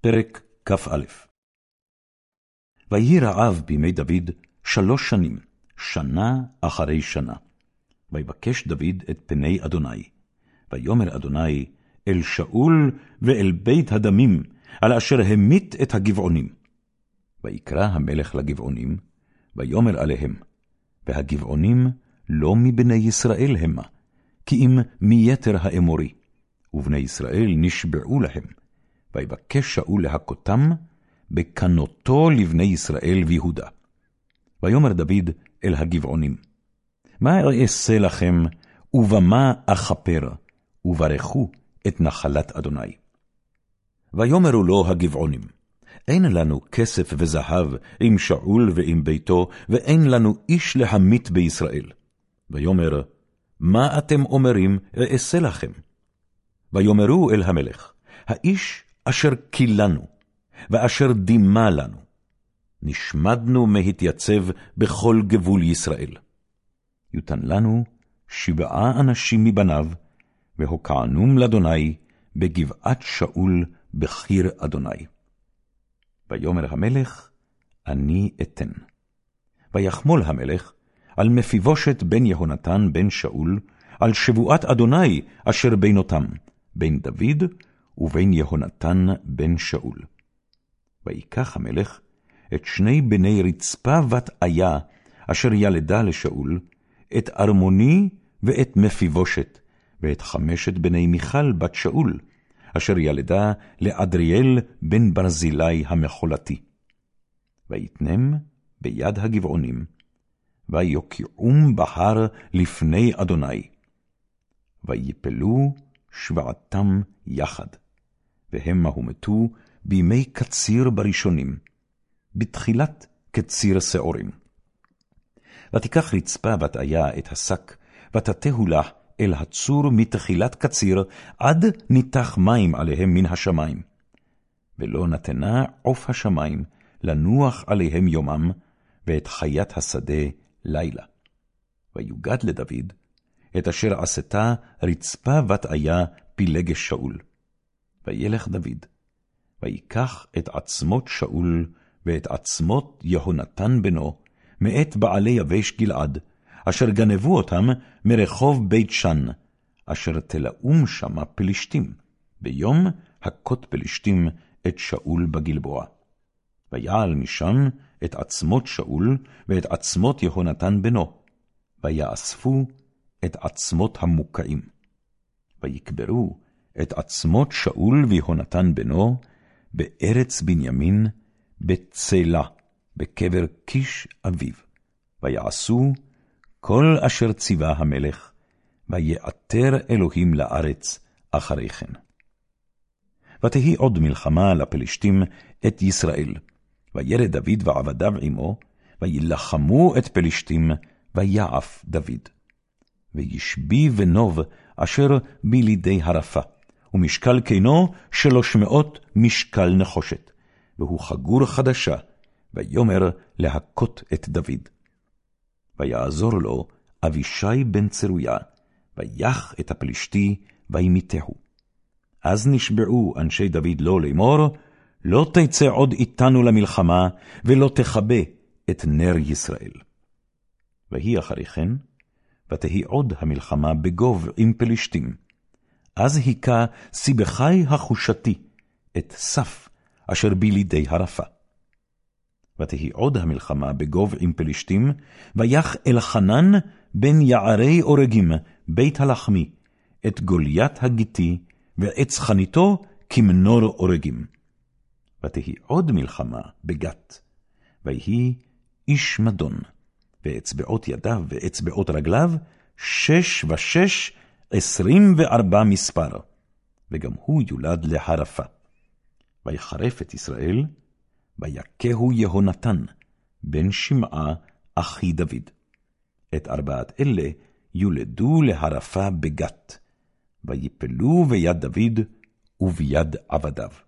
פרק כ"א ויהי רעב בימי דוד שלוש שנים, שנה אחרי שנה. ויבקש דוד את פני אדוני. ויאמר אדוני אל שאול ואל בית הדמים, על אשר המית את הגבעונים. ויקרא המלך לגבעונים, ויאמר עליהם, והגבעונים לא מבני ישראל המה, כי אם מיתר האמורי, ובני ישראל נשבעו להם. ויבקש שאול להכותם בקנותו לבני ישראל ויהודה. ויאמר דוד אל הגבעונים, מה אעשה לכם, ובמה אכפר, וברכו את נחלת אדוני. ויאמרו לו הגבעונים, אין לנו כסף וזהב עם שאול ועם ביתו, ואין לנו איש להמית בישראל. ויאמר, מה אתם אומרים אעשה לכם? ויאמרו אל המלך, האיש אשר קילנו, ואשר דימה לנו. נשמדנו מהתייצב בכל גבול ישראל. יותן לנו שבעה אנשים מבניו, והוקענום לאדוני בגבעת שאול בחיר אדוני. ויאמר המלך, אני אתן. ויחמול המלך על מפיבושת בן יהונתן בן שאול, על שבועת אדוני אשר בינותם, בין דוד ובין יהונתן בן שאול. ויקח המלך את שני בני רצפה בת איה, אשר ילדה לשאול, את ארמוני ואת מפיבושת, ואת חמשת בני מיכל בת שאול, אשר ילדה לאדריאל בן ברזילי המחולתי. ויתנם ביד הגבעונים, ויוקיעום בהר לפני אדוני. ויפלו שבעתם יחד. והמה הומתו בימי קציר בראשונים, בתחילת קציר שעורים. ותיקח רצפה בת איה את השק, ותתהו לה אל הצור מתחילת קציר, עד ניתח מים עליהם מן השמיים. ולא נתנה עוף השמיים לנוח עליהם יומם, ואת חיית השדה לילה. ויוגד לדוד את אשר עשתה רצפה בת איה פילגש שאול. וילך דוד, ויקח את עצמות שאול ואת עצמות יהונתן בנו, מאת בעלי יבש גלעד, אשר גנבו אותם מרחוב בית שן, אשר תלאום שמה פלישתים, ביום הכות פלישתים את שאול בגלבוע. ויעל משם את עצמות שאול ואת עצמות יהונתן בנו, ויאספו את עצמות המוקעים. ויקברו את עצמות שאול ויהונתן בנו, בארץ בנימין, בצלה, בקבר קיש אביו. ויעשו כל אשר ציווה המלך, ויעתר אלוהים לארץ אחרי כן. ותהי עוד מלחמה לפלשתים את ישראל, וירד דוד ועבדיו עמו, וילחמו את פלשתים, ויעף דוד. וישבי ונוב אשר בילידי הרפה, ומשקל קינו שלוש מאות משקל נחושת, והוא חגור חדשה, ויאמר להכות את דוד. ויעזור לו אבישי בן צרויה, ויח את הפלישתי, וימיתהו. אז נשבעו אנשי דוד לו לאמור, לא תצא עוד איתנו למלחמה, ולא תכבה את נר ישראל. ויהי אחרי כן, ותהי עוד המלחמה בגוב עם פלישתים. אז היכה סיבכי החושתי את סף אשר בילידי הרפה. ותהי עוד המלחמה בגוב עם פלישתים, ויח אלחנן בן יערי אורגים, בית הלחמי, את גוליית הגיתי, ועץ חניתו כמנור אורגים. ותהי עוד מלחמה בגת, ויהי איש מדון. ואצבעות ידיו ואצבעות רגליו, שש ושש, עשרים וארבע מספר, וגם הוא יולד להרפה. ויחרף את ישראל, ויכהו יהונתן, בן שמעה, אחי דוד. את ארבעת אלה יולדו להרפה בגת, ויפלו ביד דוד וביד עבדיו.